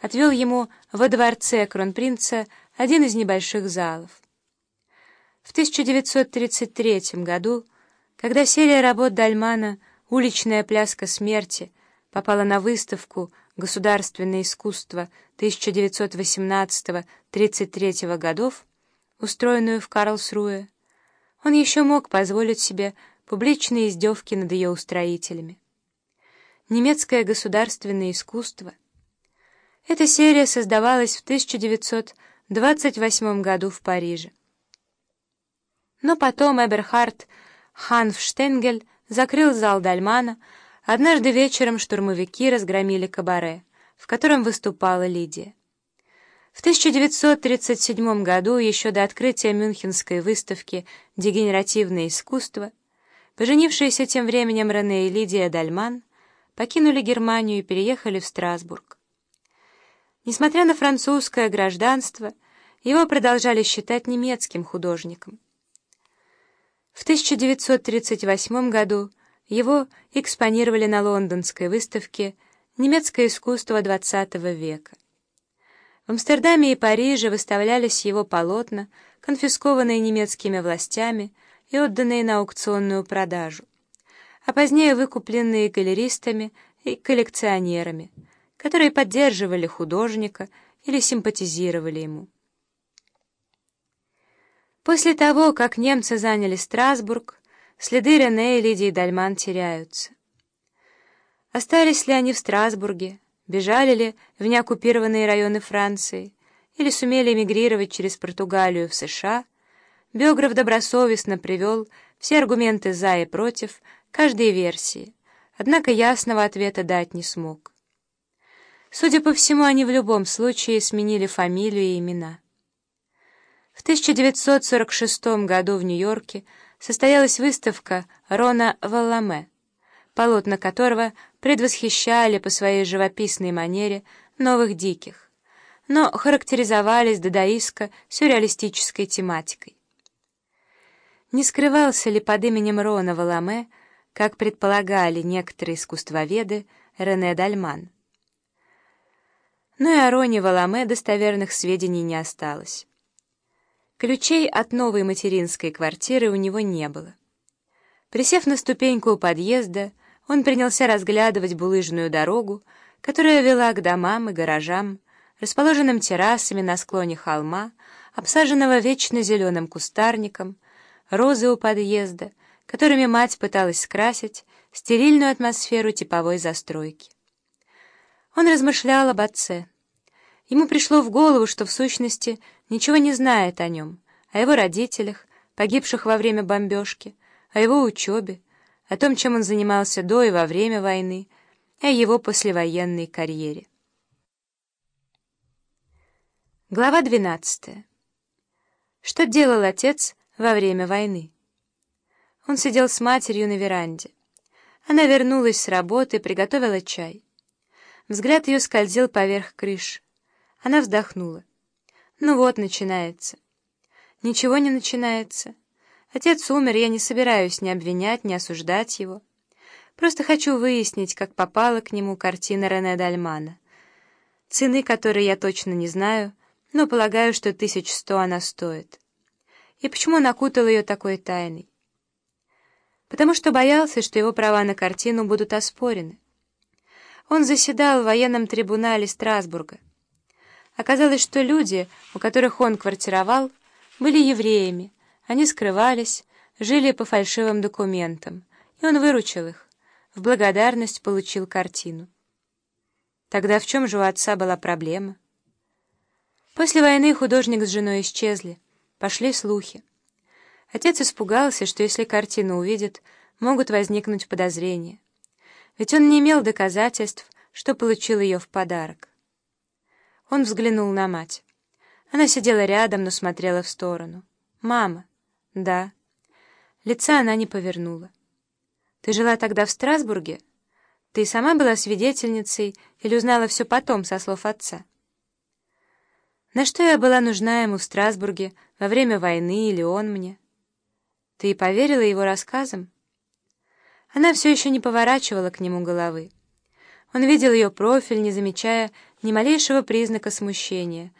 отвел ему во дворце кронпринца один из небольших залов. В 1933 году, когда серия работ Дальмана «Уличная пляска смерти» попала на выставку «Государственное искусство» 1918-33 годов, устроенную в Карлсруэ, он еще мог позволить себе публичные издевки над ее устроителями. Немецкое государственное искусство. Эта серия создавалась в 1928 году в Париже. Но потом Эберхард Ханфштенгель закрыл зал Дальмана, однажды вечером штурмовики разгромили кабаре, в котором выступала Лидия. В 1937 году, еще до открытия Мюнхенской выставки «Дегенеративное искусство», поженившиеся тем временем Рене и Лидия Дальман покинули Германию и переехали в Страсбург. Несмотря на французское гражданство, его продолжали считать немецким художником. В 1938 году его экспонировали на лондонской выставке «Немецкое искусство XX века». В Амстердаме и Париже выставлялись его полотна, конфискованные немецкими властями и отданные на аукционную продажу, а позднее выкупленные галеристами и коллекционерами, которые поддерживали художника или симпатизировали ему. После того, как немцы заняли Страсбург, следы Рене и Лидии Дальман теряются. Остались ли они в Страсбурге? бежали ли в неоккупированные районы Франции или сумели эмигрировать через Португалию в США, биограф добросовестно привел все аргументы «за» и «против» каждой версии, однако ясного ответа дать не смог. Судя по всему, они в любом случае сменили фамилию и имена. В 1946 году в Нью-Йорке состоялась выставка Рона Валламе, полотна которого предвосхищали по своей живописной манере новых диких, но характеризовались дадаистско-сюрреалистической тематикой. Не скрывался ли под именем Рона Валаме, как предполагали некоторые искусствоведы, Рене Дальман? Но и о Роне Валаме достоверных сведений не осталось. Ключей от новой материнской квартиры у него не было. Присев на ступеньку у подъезда, он принялся разглядывать булыжную дорогу, которая вела к домам и гаражам, расположенным террасами на склоне холма, обсаженного вечно зеленым кустарником, розы у подъезда, которыми мать пыталась скрасить стерильную атмосферу типовой застройки. Он размышлял об отце. Ему пришло в голову, что в сущности ничего не знает о нем, о его родителях, погибших во время бомбежки, о его учебе, о том, чем он занимался до и во время войны, о его послевоенной карьере. Глава 12. Что делал отец во время войны? Он сидел с матерью на веранде. Она вернулась с работы, приготовила чай. Взгляд ее скользил поверх крыш. Она вздохнула. Ну вот, начинается. Ничего не начинается. Отец умер, я не собираюсь ни обвинять, ни осуждать его. Просто хочу выяснить, как попала к нему картина Рене Дальмана. Цены которой я точно не знаю, но полагаю, что тысяч сто она стоит. И почему он окутал ее такой тайной? Потому что боялся, что его права на картину будут оспорены. Он заседал в военном трибунале Страсбурга. Оказалось, что люди, у которых он квартировал, были евреями, они скрывались, жили по фальшивым документам, и он выручил их. В благодарность получил картину. Тогда в чем же у отца была проблема? После войны художник с женой исчезли, пошли слухи. Отец испугался, что если картину увидят, могут возникнуть подозрения. Ведь он не имел доказательств, что получил ее в подарок. Он взглянул на мать. Она сидела рядом, но смотрела в сторону. «Мама!» «Да». Лица она не повернула. «Ты жила тогда в Страсбурге? Ты сама была свидетельницей или узнала все потом, со слов отца?» «На что я была нужна ему в Страсбурге во время войны или он мне?» «Ты поверила его рассказам?» Она все еще не поворачивала к нему головы. Он видел ее профиль, не замечая ни малейшего признака смущения.